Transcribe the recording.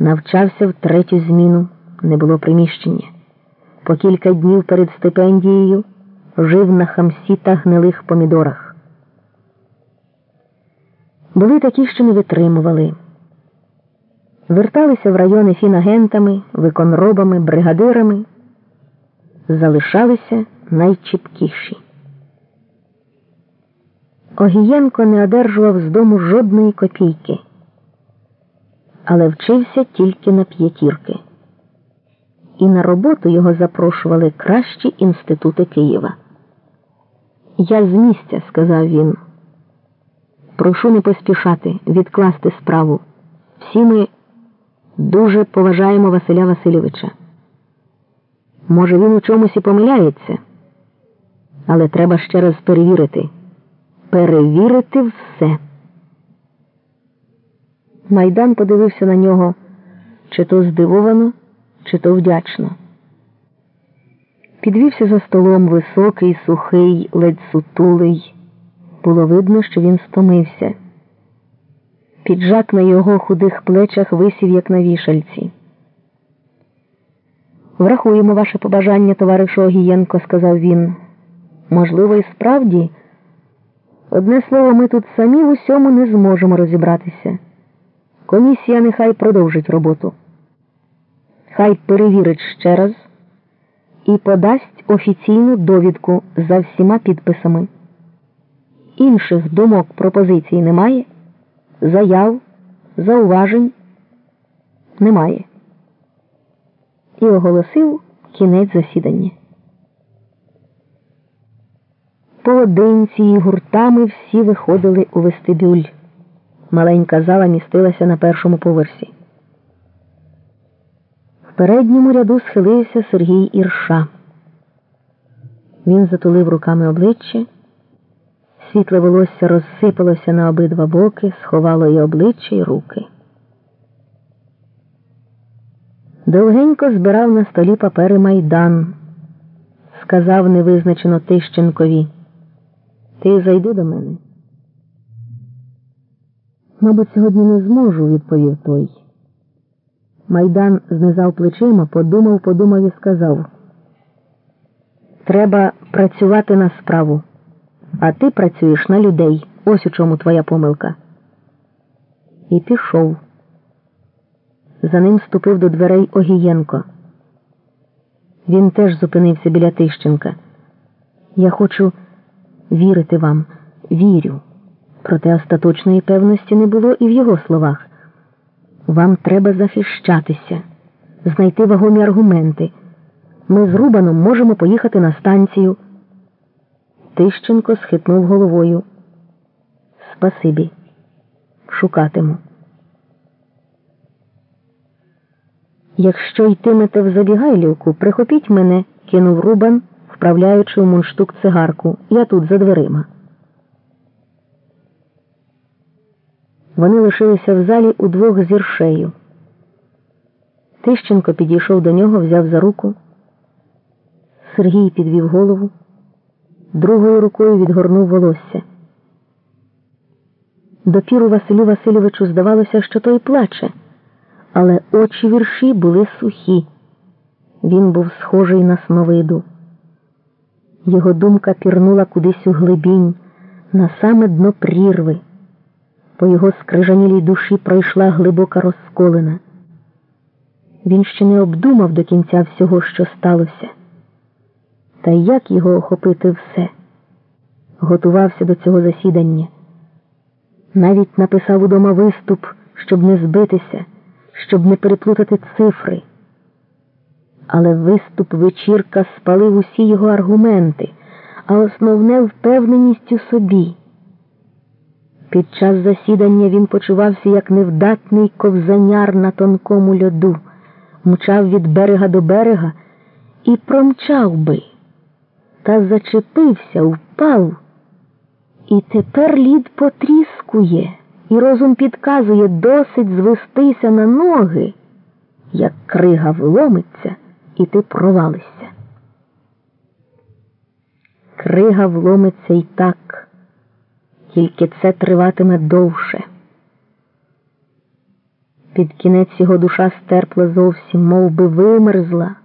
Навчався в третю зміну, не було приміщення. По кілька днів перед стипендією жив на хамсі та гнилих помідорах. Були такі, що не витримували. Верталися в райони фінагентами, виконробами, бригадирами, залишалися найчіпкіші. Огієнко не одержував з дому жодної копійки, але вчився тільки на п'ятірки. І на роботу його запрошували кращі інститути Києва. Я з місця, сказав він. Прошу не поспішати, відкласти справу. Всі ми дуже поважаємо Василя Васильовича. Може, він у чомусь і помиляється, але треба ще раз перевірити. Перевірити все. Майдан подивився на нього чи то здивовано, чи то вдячно. Підвівся за столом високий, сухий, ледь сутулий. Було видно, що він стомився. Піджак на його худих плечах висів, як на вішальці. Врахуємо ваше побажання, товаришу Огієнко, сказав він. Можливо, і справді. Одне слово, ми тут самі в усьому не зможемо розібратися. Комісія нехай продовжить роботу. Хай перевірить ще раз і подасть офіційну довідку за всіма підписами. Інших думок пропозицій немає, заяв, зауважень немає. І оголосив кінець засідання. Поодинці і гуртами всі виходили у вестибюль. Маленька зала містилася на першому поверсі. В передньому ряду схилився Сергій Ірша. Він затулив руками обличчя, світле волосся розсипалося на обидва боки, сховало і обличчя, і руки. Довгенько збирав на столі папери майдан, сказав невизначено Тищенкові. Ти зайди до мене. Мабуть, сьогодні не зможу, відповів той. Майдан знизав плечима, подумав, подумав і сказав. Треба працювати на справу, а ти працюєш на людей. Ось у чому твоя помилка. І пішов. За ним ступив до дверей Огієнко. Він теж зупинився біля Тищенка. Я хочу вірити вам, вірю. Проте остаточної певності не було і в його словах. Вам треба захищатися, знайти вагомі аргументи. Ми з Рубаном можемо поїхати на станцію. Тищенко схитнув головою. Спасибі. Шукатиму. Якщо йтимете в Забігайлівку, прихопіть мене, кинув Рубан, вправляючи у мундштук цигарку. Я тут за дверима. Вони лишилися в залі удвох з Іршею. Тищенко підійшов до нього, взяв за руку. Сергій підвів голову, другою рукою відгорнув волосся. Допіру Василю Васильовичу здавалося, що той плаче, але очі вірші були сухі. Він був схожий на сновиду. Його думка пірнула кудись у глибінь, на саме дно прірви. По його скрижанілій душі пройшла глибока розколина. Він ще не обдумав до кінця всього, що сталося. Та як його охопити все? Готувався до цього засідання. Навіть написав удома виступ, щоб не збитися, щоб не переплутати цифри. Але виступ вечірка спалив усі його аргументи, а основне впевненість у собі. Під час засідання він почувався як невдатний ковзаняр на тонкому льоду, мчав від берега до берега і промчав би, та зачепився, впав. І тепер лід потріскує, і розум підказує досить звестися на ноги, як крига вломиться, і ти провалишся. Крига вломиться і так тільки це триватиме довше. Під кінець його душа стерпла зовсім, мов би вимерзла.